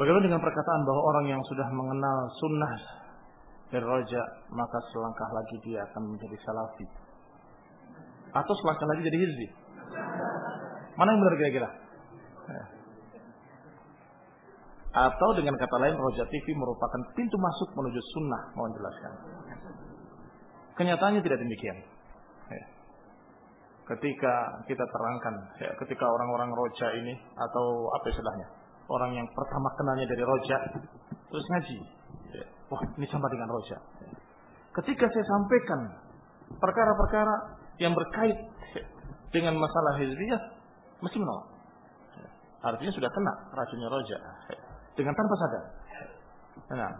Bagaimana dengan perkataan bahwa orang yang sudah mengenal sunnah roja, maka selangkah lagi dia akan menjadi salafi. Atau selangkah lagi jadi hizbi. Mana yang benar kira-kira? Atau dengan kata lain Roja TV merupakan pintu masuk menuju sunnah. Mohon jelaskan. Kenyataannya tidak demikian. Ketika kita terangkan, ya, ketika orang-orang Roja ini atau apa istilahnya, orang yang pertama kenalnya dari Roja, terus ngaji. Wah, ini sama dengan Roja. Ketika saya sampaikan perkara-perkara yang berkait dengan masalah hizbiyah, mesti menolak. Artinya sudah kena racunnya Roja dengan tanpa sadar. Nah.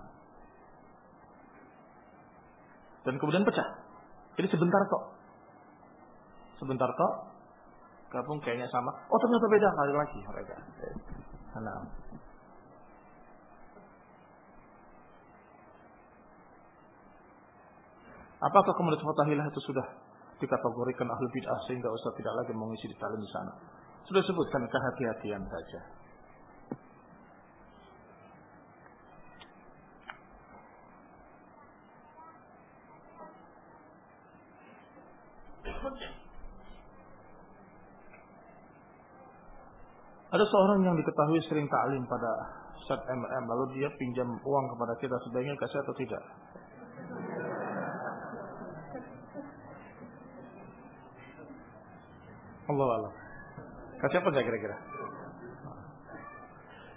Dan kemudian pecah. Jadi sebentar kok. Sebentar kok. Gabung kayaknya sama. Oh ternyata beda kali lagi mereka. Nah. Apakah komunitas Fatahillah itu sudah dikategorikan ahli bid'ah sehingga Ustaz tidak lagi mengisi di talim di sana? Sudah sebutkan kehati-hatian saja. Ada seorang yang diketahui sering taklim pada Ustaz MM, lalu dia pinjam uang kepada kita, sebaiknya kasih atau tidak? Allah Allah. Kasih apa enggak kira-kira?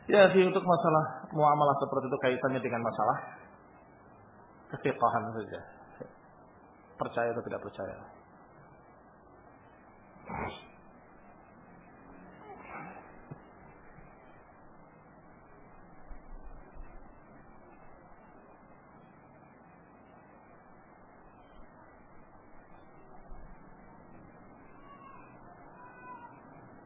Ya, sih untuk masalah muamalah seperti itu kaitannya dengan masalah kefiqahan saja. Percaya atau tidak percaya.